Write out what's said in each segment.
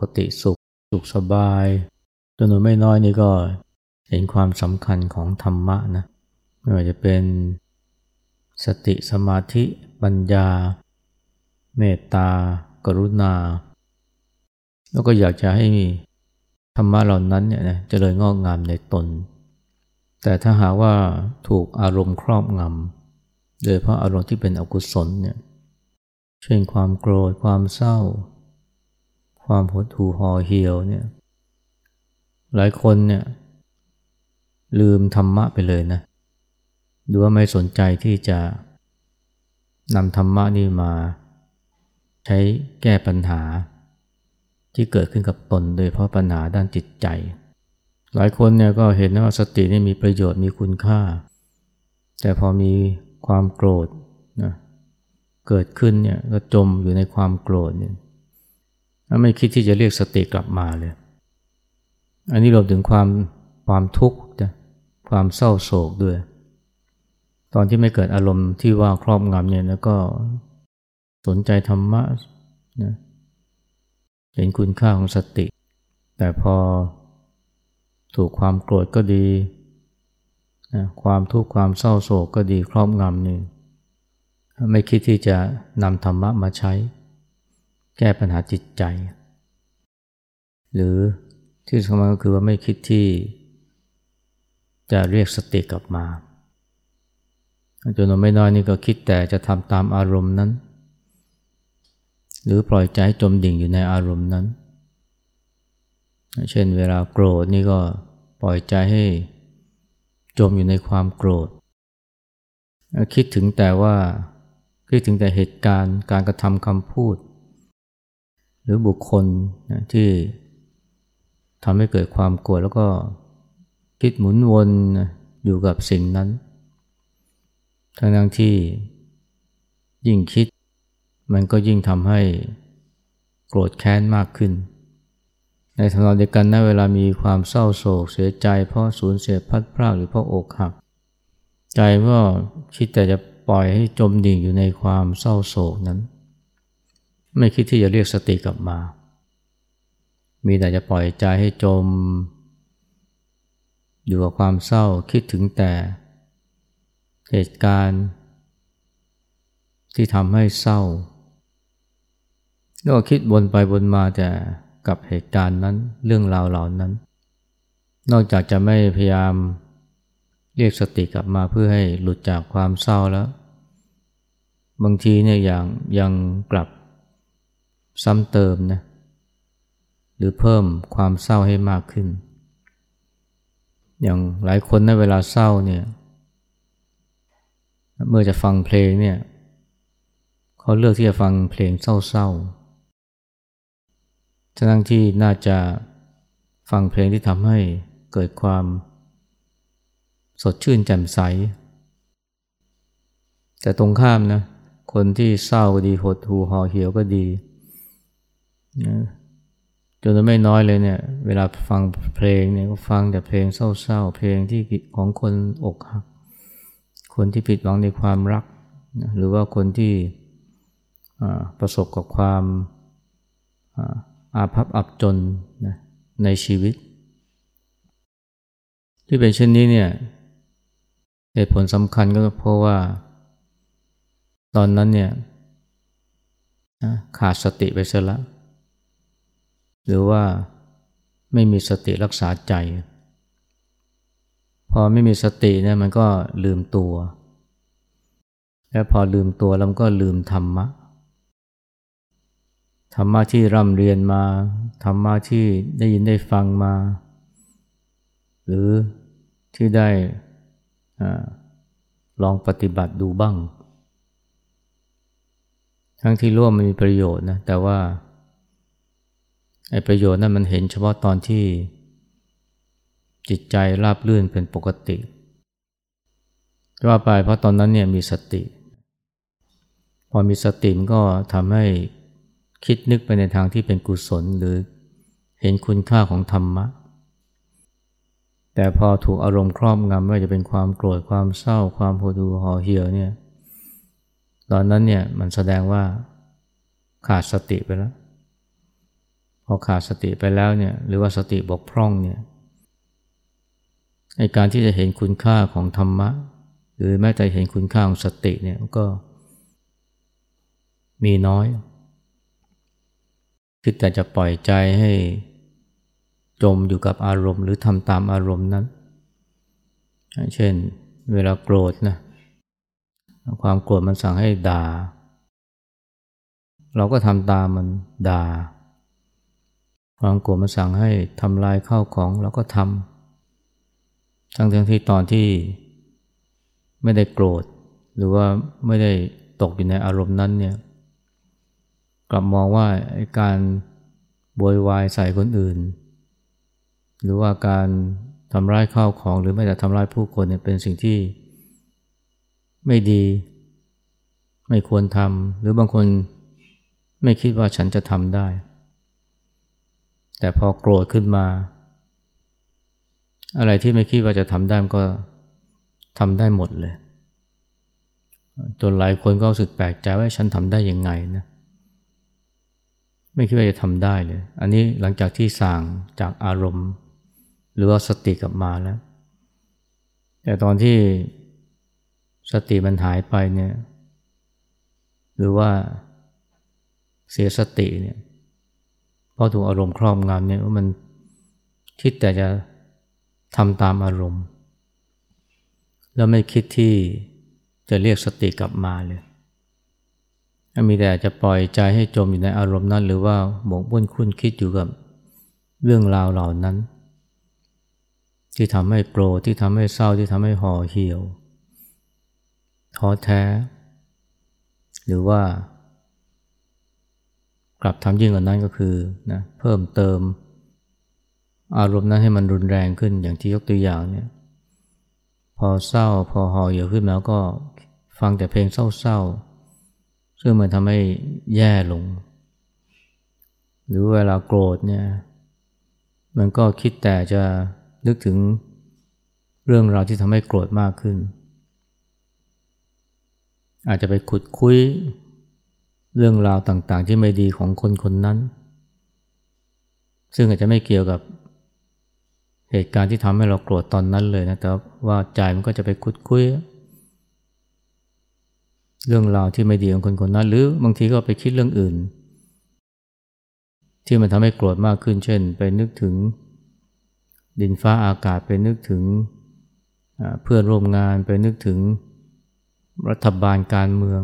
กติสุข สุขสบายจำนวนไม่น้อยนี่ก็เห็นความสำคัญของธรรมะนะไม่ว่าจะเป็นสติสมาธิปัญญา เมตตา กรุณา แล้วก็อยากจะให้มีธรรมะเหล่านั้นเนี่ยนะเจริญงอกงามในตน แต่ถ้าหากว่าถูกอารมณ์ครอบงำโดยเพราะอารมณ์ที่เป็นอกุศลเนี่ยเช่นความโกรธความเศร้า ความหดหู่ห่อเหี่ยวเนี่ย หลายคนเนี่ยลืมธรรมะไปเลยนะ หรือว่าไม่สนใจที่จะนำธรรมะนี่มา ใช้แก้ปัญหา ที่เกิดขึ้นกับตนโดยเพราะปัญหาด้านจิตใจ หลายคนเนี่ยก็เห็นว่าสตินี่มีประโยชน์มีคุณค่า แต่พอมีความโกรธนะเกิดขึ้นเนี่ยก็จมอยู่ในความโกรธเนี่ย ไม่คิดที่จะเรียกสติกลับมาเลย อันนี้รวมถึงความความทุกข์ความเศร้าโศกด้วย ตอนที่ไม่เกิดอารมณ์ที่ว่าครอบงำเนี่ยแล้วก็สนใจธรรมะนะเห็นคุณค่าของสติ แต่พอถูกความโกรธก็ดีนะความทุกข์ความเศร้าโศกก็ดีครอบงำนี่ไม่คิดที่จะนำธรรมะมาใช้ แก้ปัญหาจิตใจ หรือที่สำคัญก็คือว่าไม่คิดที่ จะเรียกสติกลับมาจนไม่น้อยนี่ก็คิดแต่จะทำตามอารมณ์นั้น หรือปล่อยใจจมดิ่งอยู่ในอารมณ์นั้น เช่นเวลาโกรธนี่ก็ปล่อยใจให้จมอยู่ในความโกรธ คิดถึงแต่ว่าคิดถึงแต่เหตุการณ์การกระทำคำพูด หรือบุคคลที่ทำให้เกิดความโกรธแล้วก็คิดหมุนวนอยู่กับสิ่งนั้น ทั้งทั้งที่ยิ่งคิด มันก็ยิ่งทำให้โกรธแค้นมากขึ้น ในทางเดียวกันนะเวลามีความเศร้าโศกเสียใจ เพราะสูญเสียพัดพรากหรือเพราะอกหัก ใจก็คิดแต่จะปล่อยให้จมดิ่งอยู่ในความเศร้าโศกนั้น ไม่คิดที่จะเรียกสติกลับมา มีแต่จะปล่อยใจให้จม อยู่กับความเศร้าคิดถึงแต่ เหตุการณ์ ที่ทำให้เศร้าแล้วก็คิดวนไปวนมาแต่กับเหตุการณ์นั้นเรื่องราวเหล่านั้น นอกจากจะไม่พยายามเรียกสติกลับมาเพื่อให้หลุดจากความเศร้าแล้ว บางทีเนี่ยอยังยังกลับ ซ้ำเติมนะหรือเพิ่มความเศร้าให้มากขึ้น อย่างหลายคนในเวลาเศร้าเนี่ยเมื่อจะฟังเพลงเนี่ยเขาเลือกที่จะฟังเพลงเศร้าๆทั้งที่น่าจะฟังเพลงที่ทำให้เกิดความสดชื่นแจ่มใส แต่ตรงข้ามนะ คนที่เศร้าก็ดีหดหูห่อเหี่ยวก็ดี จนไม่น้อยเลยเนี่ย เวลาฟังเพลงเนี่ยก็ฟังแต่เพลงเศร้าๆ เพลงที่ของคนอกหัก คนที่ผิดหวังในความรัก หรือว่าคนที่ประสบกับความอาภัพอับจนนะในชีวิต ที่เป็นเช่นนี้เนี่ยเหตุผลสำคัญก็เพราะว่า ตอนนั้นเนี่ยขาดสติไปเสียแล้ว หรือว่าไม่มีสติรักษาใจ พอไม่มีสติเนี่ยมันก็ลืมตัว และพอลืมตัวแล้วก็ลืมธรรมะ ธรรมะที่ร่ำเรียนมา ธรรมะที่ได้ยินได้ฟังมา หรือที่ได้ลองปฏิบัติดูบ้าง ทั้งที่ร่วมมันมีประโยชน์นะแต่ว่า ไอ้ประโยชน์นั้นมันเห็นเฉพาะตอนที่จิตใจราบลื่นเป็นปกติว่าไปเพราะตอนนั้นเนี่ยมีสติ พอมีสติมันก็ทำให้คิดนึกไปในทางที่เป็นกุศลหรือเห็นคุณค่าของธรรมะ แต่พอถูกอารมณ์ครอบงำไม่ว่าจะเป็นความโกรธความเศร้า ความโหดูห่อเหี่ยวเนี่ยตอนนั้นเนี่ยมันแสดงว่าขาดสติไปแล้ว อขาดสติไปแล้วเนี่ยหรือว่าสติบกพร่องเนี่ยในการที่จะเห็นคุณค่าของธรรมะ หรือแม้แต่เห็นคุณค่าของสติเนี่ยก็มีน้อยคิดแต่จะปล่อยใจให้จมอยู่กับอารมณ์ หรือทำตามอารมณ์นั้น เช่นเวลาโกรธนะความโกรธมันสั่งให้ด่า เราก็ทำตามมันด่า ความโกรธมันสั่งให้ทำลายข้าวของเราก็ทำทั้งทั้งที่ตอนที่ไม่ได้โกรธ หรือว่าไม่ได้ตกอยู่ในอารมณ์นั้นเนี่ยกลับมองว่าการบวยวายใส่คนอื่น หรือว่าการทำร้ายข้าวของหรือไม่แต่ทำร้ายผู้คนเนี่ยเป็นสิ่งที่ไม่ดี ไม่ควรทำหรือบางคนไม่คิดว่าฉันจะทำได้ แต่พอโกรธขึ้นมา อะไรที่ไม่คิดว่าจะทำได้ก็ทำได้หมดเลยจนหลายคนก็รู้สึกแปลกใจว่าฉันทำได้ยังไงนะไม่คิดว่าจะทำได้เลย อันนี้หลังจากที่สั่งจากอารมณ์ หรือว่าสติกลับมาแล้ว แต่ตอนที่สติมันหายไปเนี่ย หรือว่าเสียสติเนี่ย ราะถูกอารมณ์ครอบงำเนี่ยว่ามันคิดแต่จะทำตามอารมณ์ แล้วไม่คิดที่จะเรียกสติกลับมาเลยมีแต่จะปล่อยใจให้จมอยู่ในอารมณ์นั้น หรือว่าหมกมุ่นคุ้นคิดอยู่กับเรื่องราวเหล่านั้น ที่ทำให้โกรธที่ทำให้เศร้าที่ทำให้ห่อเหี่ยวท้อแท้ หรือว่า กลับทำยิ่งกว่านั้นก็คือนะเพิ่มเติม อารมณ์นั้นให้มันรุนแรงขึ้นอย่างที่ยกตัวอย่างเนี่ยพอเศร้าพอห่อเหี่ยวขึ้นแล้วก็ฟังแต่เพลงเศร้าๆซึ่งมันทำให้แย่ลง หรือเวลาโกรธเนี่ยมันก็คิดแต่จะนึกถึงเรื่องราวที่ทำให้โกรธมากขึ้น อาจจะไปขุดคุย เรื่องราวต่างๆ ที่ไม่ดีของคนคนนั้น ซึ่งอาจจะไม่เกี่ยวกับเหตุการณ์ที่ทำให้เราโกรธตอนนั้นเลยนะแต่ว่าใจมันก็จะไปขุดคุยเรื่องราวที่ไม่ดีของคนคนนั้น หรือบางทีก็ไปคิดเรื่องอื่น ที่มันทำให้โกรธมากขึ้น เช่น ไปนึกถึงดินฟ้าอากาศไปนึกถึงเพื่อนร่วมงานไปนึกถึงรัฐบาลการเมือง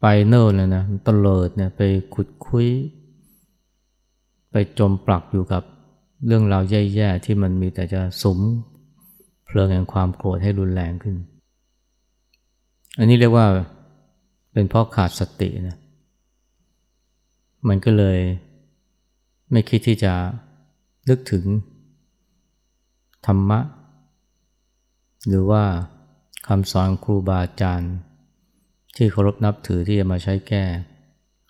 ไปเนิ่นเลยนะตเลิดเนี่ยไปขุดคุย ไปจมปลักอยู่กับเรื่องราวแย่ๆที่มันมีแต่จะสมเพลิงแห่งความโกรธให้รุนแรงขึ้น อันนี้เรียกว่าเป็นเพราะขาดสตินะ มันก็เลยไม่คิดที่จะนึกถึงธรรมะ หรือว่าคำสอนครูบาอาจารย์ ที่เคารพนับถือที่จะมาใช้แก้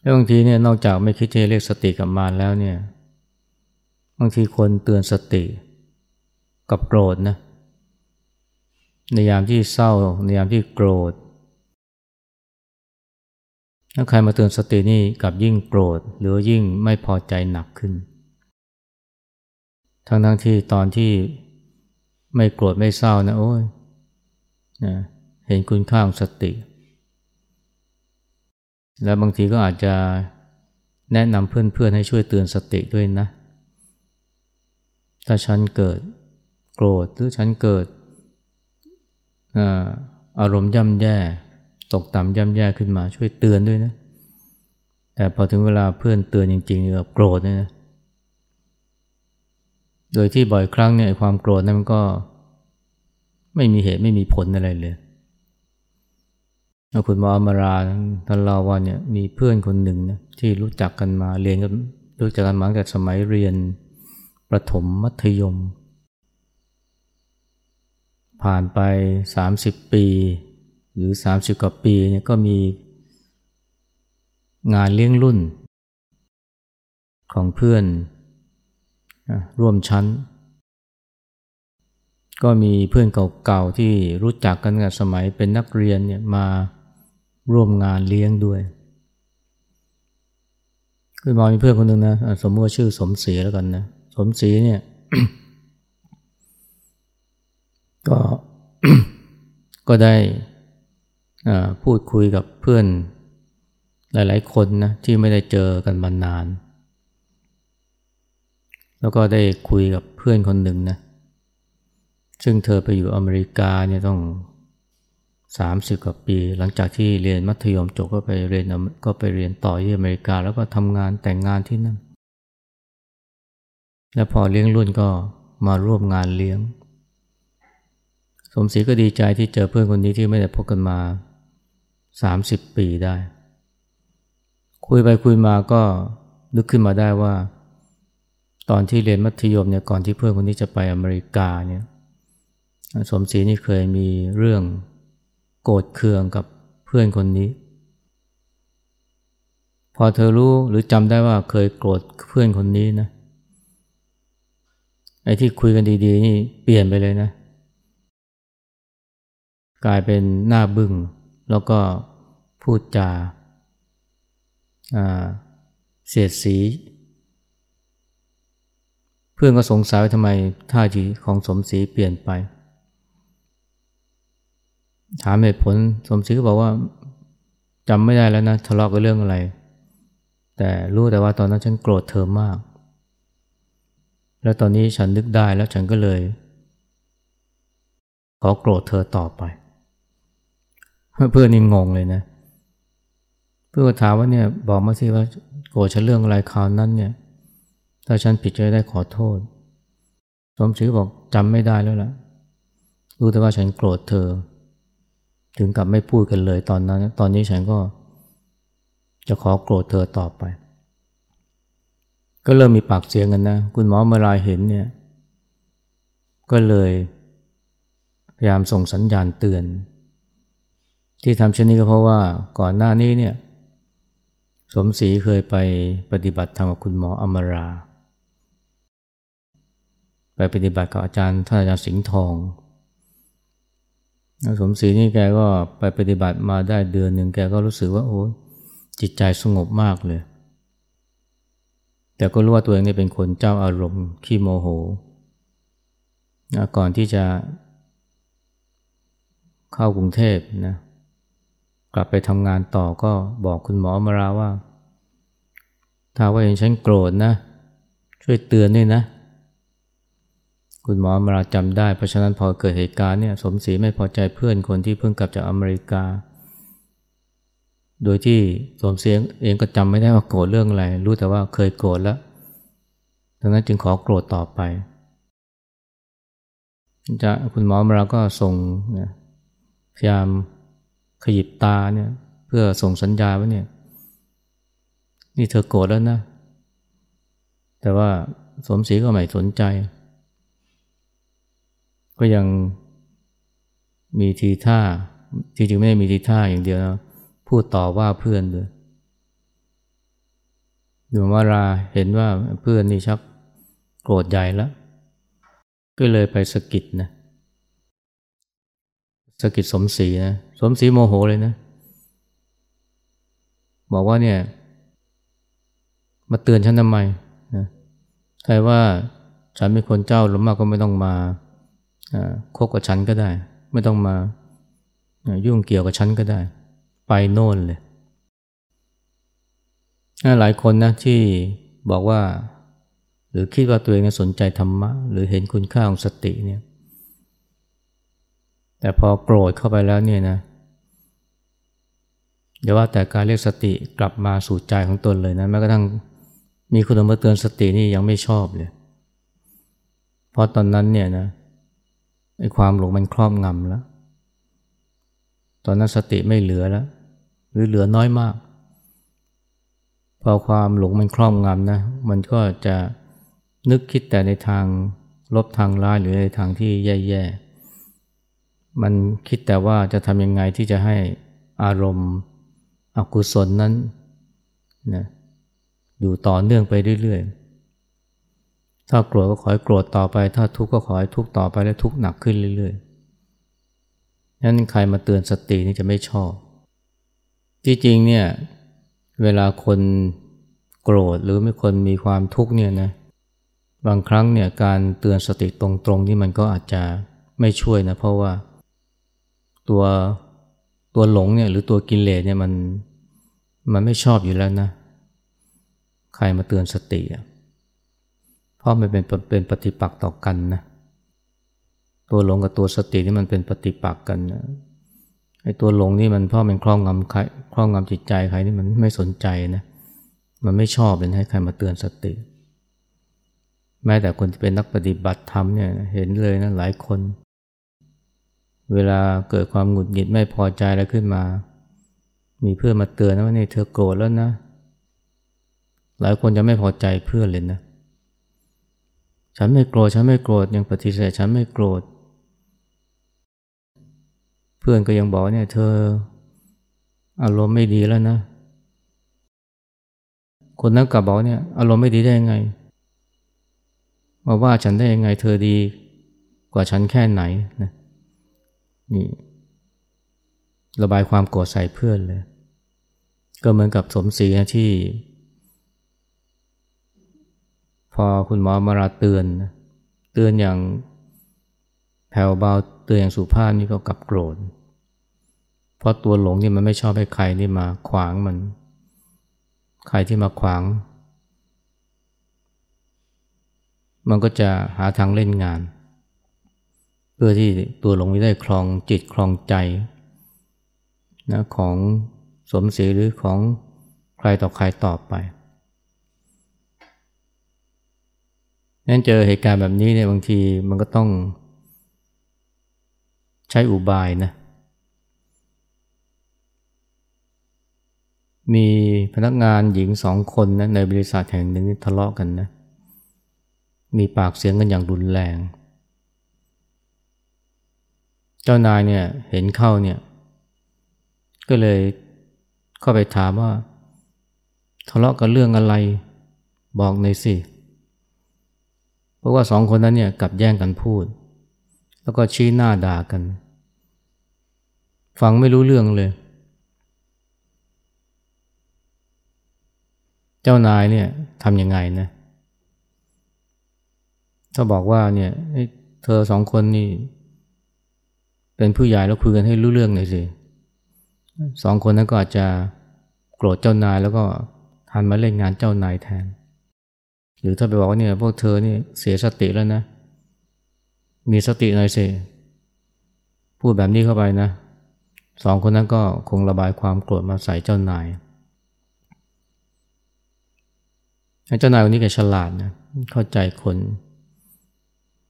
แล้วบางทีเนี่ยนอกจากไม่คิดจะเรียกสติกลับมาแล้วเนี่ยบางทีคนเตือนสติกับโกรธนะในยามที่เศร้าในยามที่โกรธถ้าใครมาเตือนสตินี่กับยิ่งโกรธ หรือยิ่งไม่พอใจหนักขึ้น ทั้งทั้งที่ตอนที่ไม่โกรธไม่เศร้านะโอ้ยนะเห็นคุณค่าของสติ แล้วบางทีก็อาจจะแนะนำเพื่อนๆให้ช่วยเตือนสติด้วยนะ ถ้าฉันเกิดโกรธหรือฉันเกิดอารมณ์ย่ำแย่ ตกต่ำย่ำแย่ขึ้นมาช่วยเตือนด้วยนะ แต่พอถึงเวลาเพื่อนเตือนจริงๆแบบโกรธเนี่ยนะโดยที่บ่อยครั้งเนี่ยความโกรธนั้นมันก็ไม่มีเหตุไม่มีผลอะไรเลย คุณหมออมราท่านเล่าว่าเนี่ยมีเพื่อนคนหนึ่งนะที่รู้จักกันมาเรียนกันรู้จักกันมาตั้งแต่สมัยเรียนประถมมัธยม ผ่านไป 30 ปี หรือสามสิบกว่าปีเนี่ยก็มีงานเลี้ยงรุ่น ของเพื่อนร่วมชั้น ก็มีเพื่อนเก่าๆที่รู้จักกันกับสมัยเป็นนักเรียนเนี่ยมา ร่วมงานเลี้ยงด้วยคือมอมีเพื่อนคนหนึ่งนะสมมติว่าชื่อสมศรีแล้วกันนะสมศรีเนี่ยก็ก็ได้พูดคุยกับเพื่อนหลาย ๆ คนนะที่ไม่ได้เจอกันมานาน แล้วก็ได้คุยกับเพื่อนคนหนึ่งนะซึ่งเธอไปอยู่อเมริกาเนี่ยต้อง สามสิบกว่าปี หลังจากที่เรียนมัธยมจบก็ไปเรียนก็ไปเรียนต่อที่อเมริกา แล้วก็ทำงานแต่งงานที่นั่น แล้วพอเลี้ยงรุ่นก็มาร่วมงานเลี้ยง สมศรีก็ดีใจที่เจอเพื่อนคนนี้ที่ไม่ได้พบกันมาสามสิบปีได้ คุยไปคุยมาก็นึกขึ้นมาได้ว่า ตอนที่เรียนมัธยมเนี่ยก่อนที่เพื่อนคนนี้จะไปอเมริกาเนี่ยสมศรีนี่เคยมีเรื่อง โกรธเคืองกับเพื่อนคนนี้ พอเธอรู้หรือจำได้ว่าเคยโกรธเพื่อนคนนี้นะไอ้ที่คุยกันดีๆนี่เปลี่ยนไปเลยนะ กลายเป็นหน้าบึง้งแล้วก็พูดจาเสียดสี เพื่อนก็สงสัยว่าทำไมท่าทีของสมศรีเปลี่ยนไป ถามเหตุผลสมศรีก็บอกว่าจำไม่ได้แล้วนะทะเลาะกันเรื่องอะไร แต่รู้แต่ว่าตอนนั้นฉันโกรธเธอมาก แล้วตอนนี้ฉันนึกได้แล้วฉันก็เลย ขอโกรธเธอต่อไป เพื่อนนี่งงเลยนะ เพื่อนถามว่าเนี่ยบอกมาสิว่าโกรธฉันเรื่องอะไรคราวนั้นเนี่ย ถ้าฉันผิดจะได้ขอโทษ สมศรีบอกจำไม่ได้แล้วล่ะ รู้แต่ว่าฉันโกรธเธอ ถึงกับไม่พูดกันเลยตอนนั้น ตอนนี้ฉันก็จะขอโกรธเธอต่อไป ก็เริ่มมีปากเสียงกันนะ คุณหมอเมื่อไรเห็นเนี่ย ก็เลยพยายามส่งสัญญาณเตือน ที่ทำเช่นนี้ก็เพราะว่าก่อนหน้านี้เนี่ยสมศรีเคยไปปฏิบัติธรรมกับคุณหมออมรา ไปปฏิบัติกับอาจารย์ท่านอาจารย์สิงห์ทอง สมศรีนี่แกก็ไปปฏิบัติมาได้เดือนหนึ่งแกก็รู้สึกว่าโอ้จิตใจสงบมากเลย แต่ก็รู้ว่าตัวเองนี่เป็นคนเจ้าอารมณ์ขี้โมโห ก่อนที่จะเข้ากรุงเทพนะกลับไปทำงานต่อก็บอกคุณหมอมาราว่า ถ้าว่าเห็นฉันโกรธนะ ช่วยเตือนด้วยนะ คุณหมอมาราจำได้ เพราะฉะนั้นพอเกิดเหตุการณ์เนี่ยสมศรีไม่พอใจเพื่อนคนที่เพิ่งกลับจากอเมริกา โดยที่สมศรีเองก็จำไม่ได้ว่าโกรธเรื่องอะไร รู้แต่ว่าเคยโกรธแล้วดังนั้นจึงขอโกรธต่อไปจะคุณหมอมาราก็ส่งพยายามขยิบตาเนี่ยเพื่อส่งสัญญาว่าเนี่ยนี่เธอโกรธแล้วนะ แต่ว่าสมศรีก็ไม่สนใจ ก็ยังมีทีท่าจริงๆไม่ได้มีทีท่าอย่างเดียวนะพูดต่อว่าเพื่อนด้วยอยู่มาราเห็นว่าเพื่อนนี่ชักโกรธใหญ่แล้ว ก็เลยไปสกิดนะสกิดสมศรีนะสมศรีโมโหเลยนะ บอกว่าเนี่ย มาเตือนฉันทำไมนะใครว่าฉันเป็นคนเจ้าหรือมากก็ไม่ต้องมา คบกับฉันก็ได้ ไม่ต้องมายุ่งเกี่ยวกับฉันก็ได้ ไปโน่นเลยหลายคนนะที่บอกว่า หรือคิดว่าตัวเองสนใจธรรมะ หรือเห็นคุณค่าของสติเนี่ยแต่พอโกรธเข้าไปแล้วเนี่ยนะอย่าว่าแต่การเรียกสติกลับมาสู่ใจของตนเลยนะแม้กระทั่งมีคนมาเตือนสตินี่ยังไม่ชอบเลย เพราะตอนนั้นเนี่ยนะ ไอ้ความหลงมันครอบงำแล้ว ตอนนั้นสติไม่เหลือแล้ว หรือเหลือน้อยมาก พอความหลงมันครอบงำนะ มันก็จะนึกคิดแต่ในทางลบทางร้ายหรือในทางที่แย่ๆ มันคิดแต่ว่าจะทำยังไงที่จะให้อารมณ์อกุศลนั้นนะอยู่ต่อเนื่องไปเรื่อยๆ ถ้าโกรธก็ขอให้โกรธต่อไป ถ้าทุกข์ก็ขอให้ทุกข์ต่อไปและทุกข์หนักขึ้นเรื่อยๆนั้นใครมาเตือนสตินี่จะไม่ชอบ ที่จริงเนี่ยเวลาคนโกรธหรือไม่คนมีความทุกข์เนี่ยนะบางครั้งเนี่ยการเตือนสติตรงๆนี่มันก็อาจจะไม่ช่วยนะเพราะว่า ตัวตัวหลงเนี่ยหรือตัวกิเลสเนี่ยมันมันไม่ชอบอยู่แล้วนะ ใครมาเตือนสติอะ เพราะมันเป็นเป็นปฏิปักษ์ต่อกันนะตัวหลงกับตัวสตินี่มันเป็นปฏิปักษ์กันนะไอ้ตัวหลงนี่มันพราะมันคล้องงำใครคล้องงำจิตใจใครนี่มันไม่สนใจนะมันไม่ชอบเลยให้ใครมาเตือนสติ แม้แต่คนที่เป็นนักปฏิบัติธรรมเนี่ยเห็นเลยนะหลายคน เวลาเกิดความหงุดหงิดไม่พอใจอะไรขึ้นมา มีเพื่อนมาเตือนนะว่านี่เธอโกรธแล้วนะ หลายคนจะไม่พอใจเพื่อนเลยนะ ฉันไม่โกรธฉันไม่โกรธยังปฏิเสธฉันไม่โกรธ เพื่อนก็ยังบอกเนี่ยเธอ อารมณ์ไม่ดีแล้วนะ คนนั้นกลับบอกเนี่ยอารมณ์ไม่ดีได้ยังไงมาว่าฉันได้ยังไงเธอดีกว่าฉันแค่ไหนนะนี่ระบายความโกรธใส่เพื่อนเลย ก็เหมือนกับสมศรีนะที่ อคุณหมอมาราเตือน เตือนอย่างแผ่วเบาเตือนอย่างสุภาพนี่ก็กลับโกรธเพราะตัวหลงนี่มันไม่ชอบให้ใครนี่มาขวางมัน ใครที่มาขวาง มันก็จะหาทางเล่นงาน เพื่อที่ตัวหลงไม่ได้คลองจิตคลองใจนะของสมศรีหรือของใครต่อใครต่อไป นั้นเจอเหตุการณ์แบบนี้เนี่ยบางทีมันก็ต้องใช้อุบายนะ มีพนักงานหญิงสองคนนะในบริษัทแห่งหนึ่งทะเลาะกันนะ มีปากเสียงกันอย่างรุนแรง เจ้านายเนี่ยเห็นเข้าเนี่ย ก็เลยเข้าไปถามว่า ทะเลาะกันเรื่องอะไร บอกหน่อยสิเพราะว่าสองคนนั้นเนี่ยกลับแย่งกันพูด แล้วก็ชี้หน้าด่ากัน ฟังไม่รู้เรื่องเลย เจ้านายเนี่ยทำยังไงนะถ้าบอกว่าเนี่ยเธอสองคนนี่เป็นผู้ใหญ่แล้วคุยกันให้รู้เรื่องหน่อยสิสองคนนั้นก็อาจจะโกรธเจ้านายแล้วก็ทันมาเล่นงานเจ้านายแทน หรือถ้าไปบอกว่าเนี่ยพวกเธอนี่เสียสติแล้วนะ มีสติหน่อยสิพูดแบบนี้เข้าไปนะสองคนนั้นก็คงระบายความโกรธมาใส่เจ้านายเจ้านายคนนี้แกฉลาดนะเข้าใจคน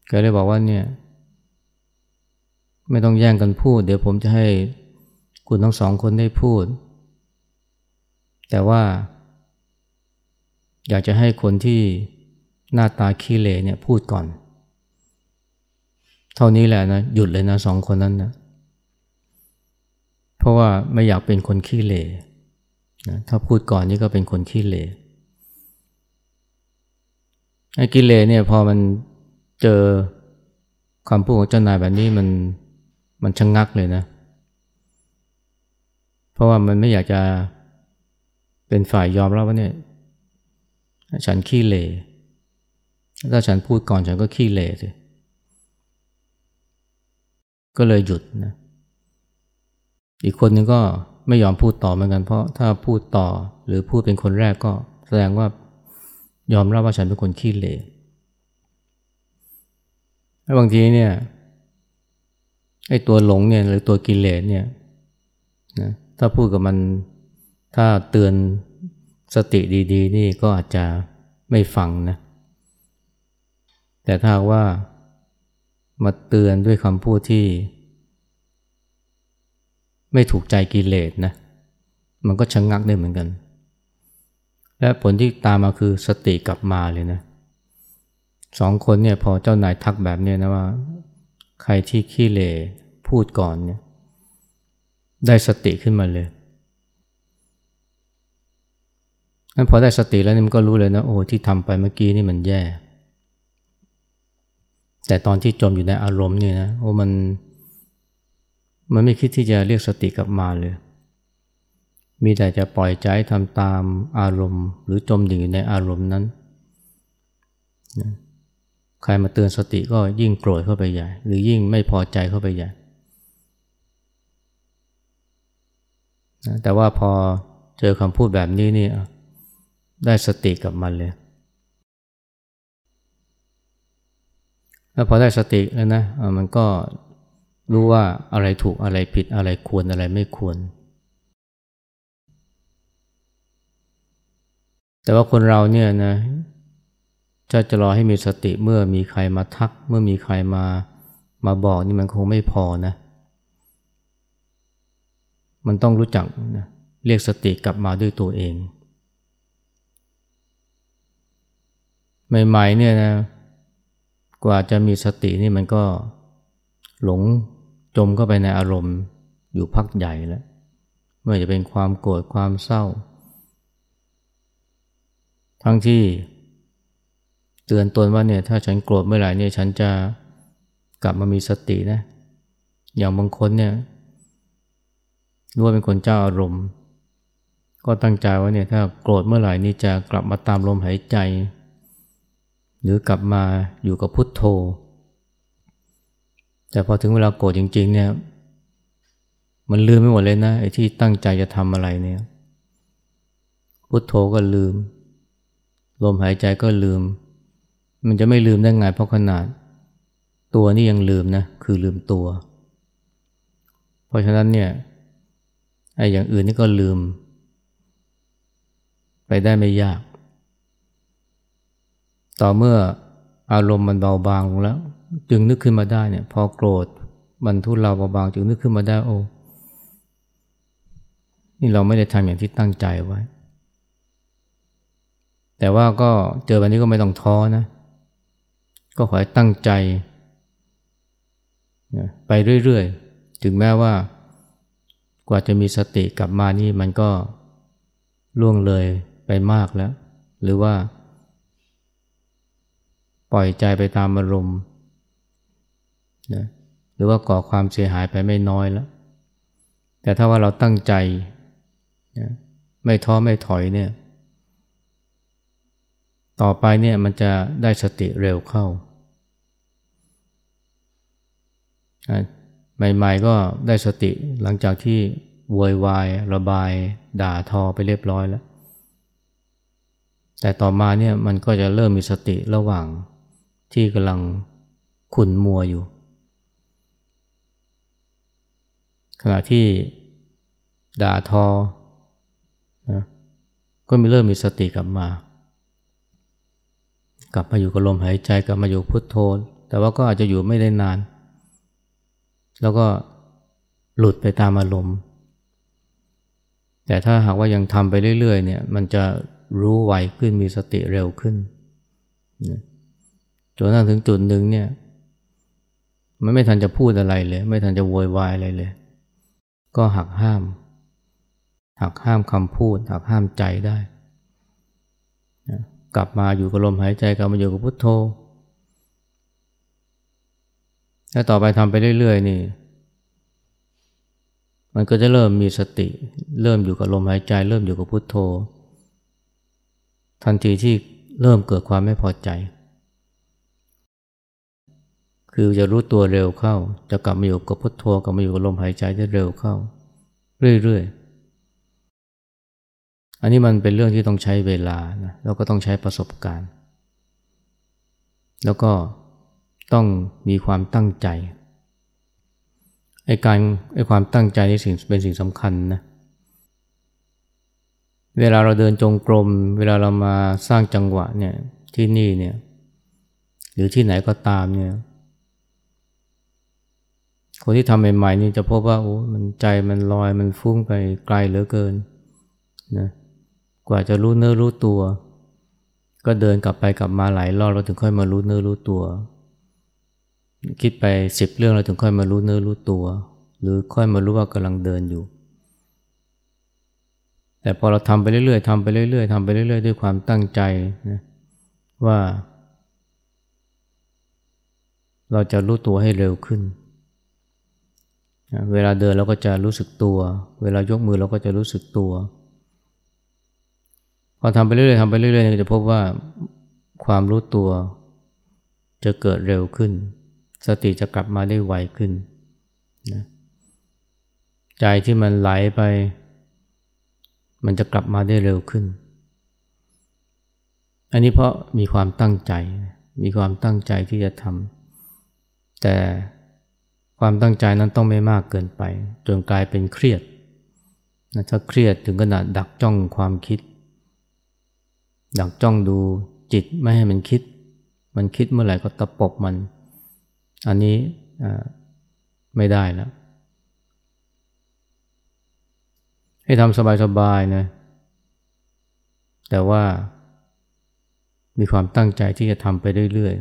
แกเลยบอกว่าเนี่ย ไม่ต้องแย่งกันพูด เดี๋ยวผมจะให้คุณทั้งสองคนได้พูด แต่ว่า อยากจะให้คนที่หน้าตาขี้เหร่เนี่ยพูดก่อน เท่านี้แหละนะหยุดเลยนะสองคนนั้นนะเพราะว่าไม่อยากเป็นคนขี้เหร่นะถ้าพูดก่อนนี่ก็เป็นคนขี้เหร่ไอ้กิเลเนี่ยพอมันเจอคำพูดของเจ้านายแบบนี้มันมันชะงงักเลยนะ เพราะว่ามันไม่อยากจะเป็นฝ่ายยอมรับว่าเนี่ย ฉันขี้เหร่ถ้าฉันพูดก่อนฉันก็ขี้เหร่สิก็เลยหยุดนะอีกคนนึงก็ไม่ยอมพูดต่อเหมือนกัน เพราะถ้าพูดต่อหรือพูดเป็นคนแรกก็แสดงว่ายอมรับว่าฉันเป็นคนขี้เหร่แล้วบางทีเนี่ยไอ้ตัวหลงเนี่ยหรือตัวกิเลสเนี่ยนะถ้าพูดกับมันถ้าเตือน สติดีๆ นี่ก็อาจจะไม่ฟังนะ แต่ถ้าว่ามาเตือนด้วยคำพูดที่ ไม่ถูกใจกิเลสนะ มันก็ชะงงักได้เหมือนกัน และผลที่ตามมาคือสติกลับมาเลยนะสองคนเนี่ยพอเจ้านายทักแบบเนี้ยนะว่า ใครที่ขี้เลพูดก่อนเนี่ย ได้สติขึ้นมาเลย งั้นพอได้สติแล้วนี่มันก็รู้เลยนะ โอ้ที่ทำไปเมื่อกี้นี่มันแย่ แต่ตอนที่จมอยู่ในอารมณ์เนี่ยนะโอ้มัน มันไม่คิดที่จะเรียกสติกลับมาเลย มีแต่จะปล่อยใจทำตามอารมณ์ หรือจมดิ่งอยู่ในอารมณ์นั้นนะใครมาเตือนสติก็ยิ่งโกรธเข้าไปใหญ่ หรือยิ่งไม่พอใจเข้าไปใหญ่แต่ว่าพอเจอคำพูดแบบนี้นี่ ได้สติกับมันเลยแล้วพอได้สติแล้วนะมันก็รู้ว่าอะไรถูกอะไรผิดอะไรควรอะไรไม่ควร แต่ว่าคนเราเนี่ยนะจะจะรอให้มีสติเมื่อมีใครมาทัก เมื่อมีใครมามาบอกนี่มันคงไม่พอนะ มันต้องรู้จักนะเรียกสติกลับมาด้วยตัวเอง ใหม่ๆเนี่ยนะ กว่าจะมีสตินี่มันก็หลงจมเข้าไปในอารมณ์อยู่พักใหญ่แล้วเมื่อจะเป็นความโกรธความเศร้า ทั้งที่เตือนตนว่าเนี่ยถ้าฉันโกรธเมื่อไหร่เนี่ยฉันจะกลับมามีสตินะ อย่างบางคนเนี่ยรู้ว่าเป็นคนเจ้าอารมณ์ ก็ตั้งใจว่าเนี่ยถ้าโกรธเมื่อไหร่นี่จะกลับมาตามลมหายใจ หรือกลับมาอยู่กับพุทโธ แต่พอถึงเวลาโกรธจริงๆเนี่ยมันลืมไม่หมดเลยนะไอ้ที่ตั้งใจจะทำอะไรเนี่ยพุทโธก็ลืม ลมหายใจก็ลืม มันจะไม่ลืมได้ไงเพราะขนาด ตัวนี่ยังลืมนะคือลืมตัว เพราะฉะนั้นเนี่ยไอ้อย่างอื่นนี่ก็ลืม ไปได้ไม่ยาก ต่อเมื่ออารมณ์มันเบาบางลงแล้ว จึงนึกขึ้นมาได้เนี่ย พอโกรธมันทุเราเบาๆจึงนึกขึ้นมาได้โอ้นี่เราไม่ได้ทำอย่างที่ตั้งใจไว้ แต่ว่าก็เจอแบบนี้ก็ไม่ต้องท้อนะ ก็ขอให้ตั้งใจไปเรื่อยๆ ถึงแม้ว่ากว่าจะมีสติกลับมานี่มันก็ล่วงเลยไปมากแล้ว หรือว่า ปล่อยใจไปตามอารมณ์นะหรือว่าก่อความเสียหายไปไม่น้อยแล้ว แต่ถ้าว่าเราตั้งใจนะไม่ท้อไม่ถอยเนี่ย ต่อไปเนี่ยมันจะได้สติเร็วเข้า ใหม่ๆก็ได้สติหลังจากที่วอยวายระบายด่าทอไปเรียบร้อยแล้ว แต่ต่อมาเนี่ยมันก็จะเริ่มมีสติระหว่าง ที่กำลังขุนมัวอยู่ ขณะที่ด่าทอนะก็มีเริ่มมีสติกลับมา กลับมาอยู่กับลมหายใจกลับมาอยู่พุทโธแต่ว่าก็อาจจะอยู่ไม่ได้นาน แล้วก็หลุดไปตามอารมณ์ แต่ถ้าหากว่ายังทำไปเรื่อยๆเนี่ยมันจะรู้ไวขึ้นมีสติเร็วขึ้น จนกระทั่งถึงจุดหนึ่งเนี่ย มันไม่ทันจะพูดอะไรเลย ไม่ทันจะโวยวายอะไรเลย ก็หักห้าม หักห้ามคำพูด หักห้ามใจได้ กลับมาอยู่กับลมหายใจกลับมาอยู่กับพุทโธแล้วต่อไปทำไปเรื่อยๆนี่ มันก็จะเริ่มมีสติ เริ่มอยู่กับลมหายใจ เริ่มอยู่กับพุทโธ ทันทีที่เริ่มเกิดความไม่พอใจ คือจะรู้ตัวเร็วเข้า จะกลับมาอยู่กับพุทโธกลับมาอยู่กับลมหายใจได้เร็วเข้า เรื่อยๆ อันนี้มันเป็นเรื่องที่ต้องใช้เวลานะแล้วก็ต้องใช้ประสบการณ์ แล้วก็ต้องมีความตั้งใจไอ้การไอ้ความตั้งใจนี่สิ่งเป็นสิ่งสำคัญนะเวลาเราเดินจงกรม เวลาเรามาสร้างจังหวะเนี่ยที่นี่เนี่ยหรือที่ไหนก็ตามเนี่ย คนที่ทำใหม่ๆนี่จะพบว่าโอ้ มันใจมันลอยมันฟุ้งไปไกลเหลือเกินนะ กว่าจะรู้เนื้อรู้ตัว ก็เดินกลับไปกลับมาหลายรอบเราถึงค่อยมารู้เนื้อรู้ตัว คิดไปสิบเรื่องเราถึงค่อยมารู้เนื้อรู้ตัว หรือค่อยมารู้ว่ากำลังเดินอยู่ แต่พอเราทำไปเรื่อยๆทำไปเรื่อยๆทำไปเรื่อยๆ ด้วยความตั้งใจนะว่า เราจะรู้ตัวให้เร็วขึ้น เวลาเดินเราก็จะรู้สึกตัว เวลายกมือเราก็จะรู้สึกตัวพอทำไปเรื่อยๆทำไปเรื่อยๆจะพบว่าความรู้ตัวจะเกิดเร็วขึ้น สติจะกลับมาได้ไวขึ้นนะใจที่มันไหลไป มันจะกลับมาได้เร็วขึ้น อันนี้เพราะมีความตั้งใจ มีความตั้งใจที่จะทำแต่ ความตั้งใจนั้นต้องไม่มากเกินไป จนกลายเป็นเครียดนะถ้าเครียดถึงขนาดดักจ้องความคิด ดักจ้องดูจิตไม่ให้มันคิด มันคิดเมื่อไหร่ก็ตะปบมัน อันนี้ไม่ได้แล้วให้ทำสบายๆนะแต่ว่ามีความตั้งใจที่จะทำไปเรื่อย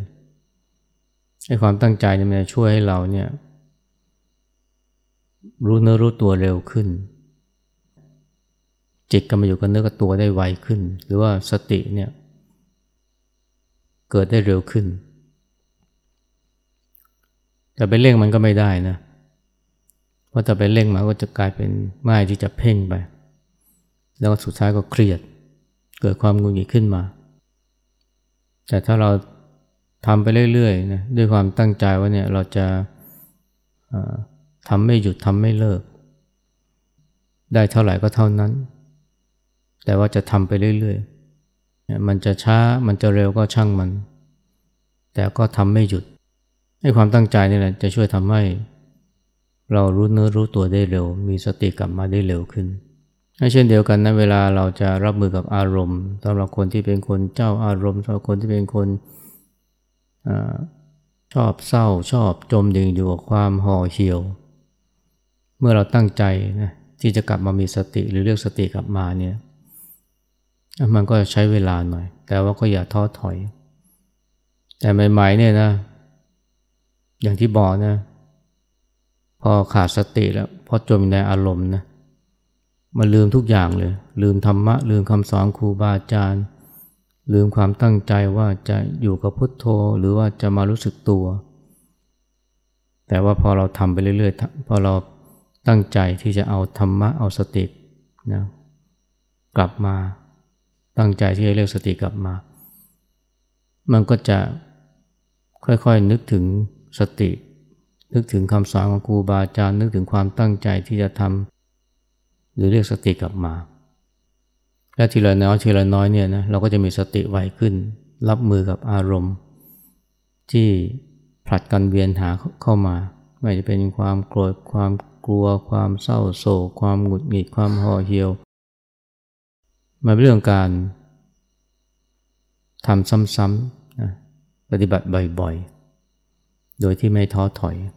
ๆให้ความตั้งใจเนี่ยมันจะช่วยให้เราเนี่ย รู้เนื้อรู้ตัวเร็วขึ้น จิตก็มาอยู่กับเนื้อกับตัวได้ไวขึ้น หรือว่าสติเนี่ยเกิดได้เร็วขึ้น แต่ไปเร่งมันก็ไม่ได้นะเพราะถ้าไปเร่งมันก็จะกลายเป็นง่ายที่จะเพ่งไป แล้วสุดท้ายก็เครียด เกิดความงุนงิดขึ้นมา แต่ถ้าเราทำไปเรื่อยๆนะด้วยความตั้งใจว่าเนี่ยเราจะ ทำไม่หยุดทำไม่เลิก ได้เท่าไหร่ก็เท่านั้น แต่ว่าจะทำไปเรื่อยๆ มันจะช้ามันจะเร็วก็ช่างมัน แต่ก็ทำไม่หยุดให้ความตั้งใจนี่แหละจะช่วยทำให้ เรารู้เนื้อรู้ตัวได้เร็ว มีสติกลับมาได้เร็วขึ้นเช่นเดียวกันนะเวลาเราจะรับมือกับอารมณ์สำหรับคนที่เป็นคนเจ้าอารมณ์สำหรับคนที่เป็นคนชอบเศร้าชอบจมดิ่งอยู่กับความห่อเหี่ยว เมื่อเราตั้งใจนะที่จะกลับมามีสติหรือเรียกสติกลับมาเนี่ยมันก็ใช้เวลาหน่อย แต่ว่าก็อย่าท้อถอย แต่ใหม่ๆเนี่ยนะ อย่างที่บอกนะ พอขาดสติแล้วพอจมในอารมณ์นะมันลืมทุกอย่างเลย ลืมธรรมะ ลืมคำสอนครูบาอาจารย์ ลืมความตั้งใจว่าจะอยู่กับพุทโธหรือว่าจะมารู้สึกตัว แต่ว่าพอเราทำไปเรื่อยๆ พอเรา ตั้งใจที่จะเอาธรรมะเอาสตินะกลับมาตั้งใจที่จะเรียกสติกลับมา มันก็จะค่อยๆนึกถึงสติ นึกถึงคำสอนของครูบาอาจารย์นึกถึงความตั้งใจที่จะทำหรือเรียกสติกลับมา และทีละน้อยทีละน้อยเนี่ยนะเราก็จะมีสติไวขึ้น รับมือกับอารมณ์ ที่ผลัดกันเวียนหาเข้ามา ไม่จะเป็นความโกรธความ กลัว ความเศร้าโศก ความหงุดหงิดความห่อเหี่ยวมาเป็นเรื่องการทำซ้ำๆนะปฏิบัติบ่อยๆ โดยที่ไม่ท้อถอย